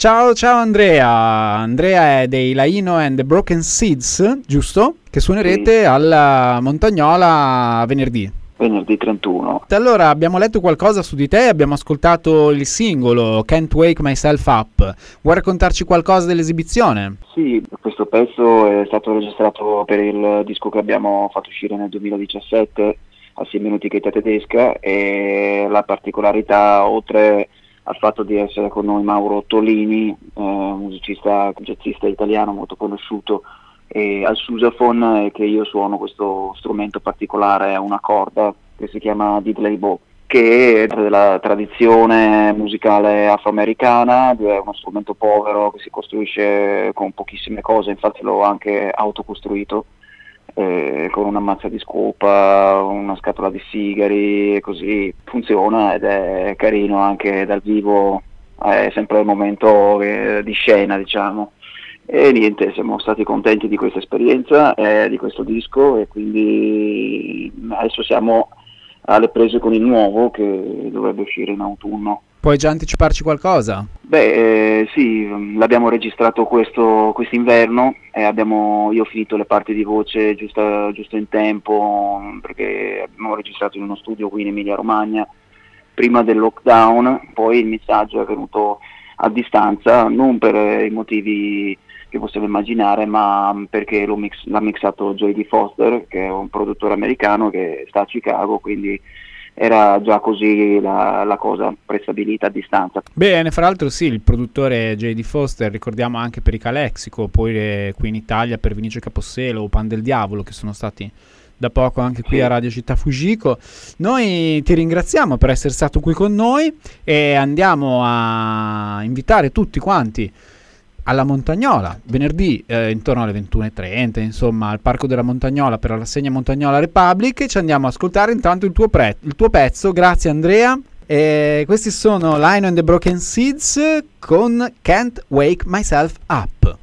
Ciao, ciao Andrea. Andrea è dei Laino and the Broken Seeds, giusto? Che suonerete Sì. alla Montagnola venerdì. Venerdì 31. Allora, abbiamo letto qualcosa su di te, abbiamo ascoltato il singolo Can't Wake Myself Up. Vuoi raccontarci qualcosa dell'esibizione? Sì, questo pezzo è stato registrato per il disco che abbiamo fatto uscire nel 2017 assieme a un'etichetta tedesca e la particolarità, oltre al fatto di essere con noi Mauro Tolini, eh, musicista, jazzista italiano molto conosciuto, e al sousaphone è che io suono questo strumento particolare, una corda che si chiama diddley bow che è della tradizione musicale afroamericana, è uno strumento povero che si costruisce con pochissime cose, infatti l'ho anche autocostruito eh, con una mazza di scopa, una scatola di sigari così funziona ed è carino anche dal vivo, è sempre un momento eh, di scena diciamo. E niente, siamo stati contenti di questa esperienza, eh, di questo disco e quindi adesso siamo alle prese con il nuovo che dovrebbe uscire in autunno. Puoi già anticiparci qualcosa? Beh, eh, sì, l'abbiamo registrato questo quest'inverno e abbiamo, io ho finito le parti di voce giusto, giusto in tempo perché abbiamo registrato in uno studio qui in Emilia Romagna prima del lockdown, poi il messaggio è venuto a distanza, non per eh, i motivi che possiamo immaginare, ma perché l'ho mix- l'ha mixato J.D. Foster, che è un produttore americano che sta a Chicago, quindi era già così la, la cosa prestabilita a distanza. Bene, fra l'altro sì, il produttore J.D. Foster, ricordiamo anche per i Calexico, poi eh, qui in Italia per Vinicio Caposselo o Pan del Diavolo, che sono stati da poco anche qui a Radio Città Fujiko. Noi ti ringraziamo per essere stato qui con noi e andiamo a invitare tutti quanti alla Montagnola, venerdì eh, intorno alle 21.30, insomma, al Parco della Montagnola per la rassegna Montagnola Republic. Ci andiamo a ascoltare intanto il tuo, pre- il tuo pezzo. Grazie Andrea. E questi sono Lino and the Broken Seeds con Can't Wake Myself Up.